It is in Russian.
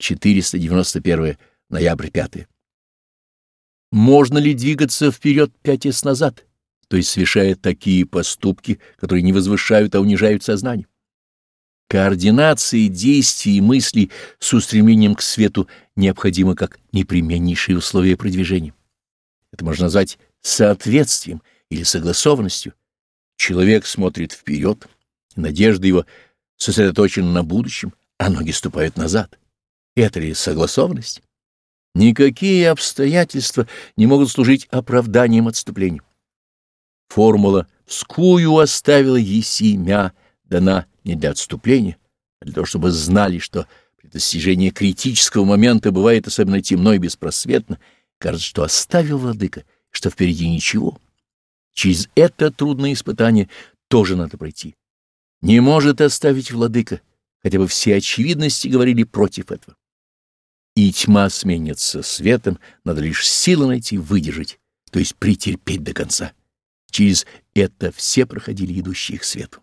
491 ноябрь 5. Можно ли двигаться вперед, пятясь назад, то есть совершая такие поступки, которые не возвышают, а унижают сознание? Координация действий и мыслей с устремлением к свету необходима как непременнейшие условия продвижения. Это можно назвать соответствием или согласованностью. Человек смотрит вперед, надежда его сосредоточена на будущем, а ноги ступают назад. Это ли согласованность? Никакие обстоятельства не могут служить оправданием отступления. Формула «скую оставила еси мя» дана не для отступления, а для того, чтобы знали, что при достижении критического момента бывает особенно темно и беспросветно, кажется, что оставил владыка, что впереди ничего. Через это трудное испытание тоже надо пройти. Не может оставить владыка, хотя бы все очевидности говорили против этого. И тьма сменится светом, надо лишь силы найти выдержать, то есть претерпеть до конца. Через это все проходили идущие к свету.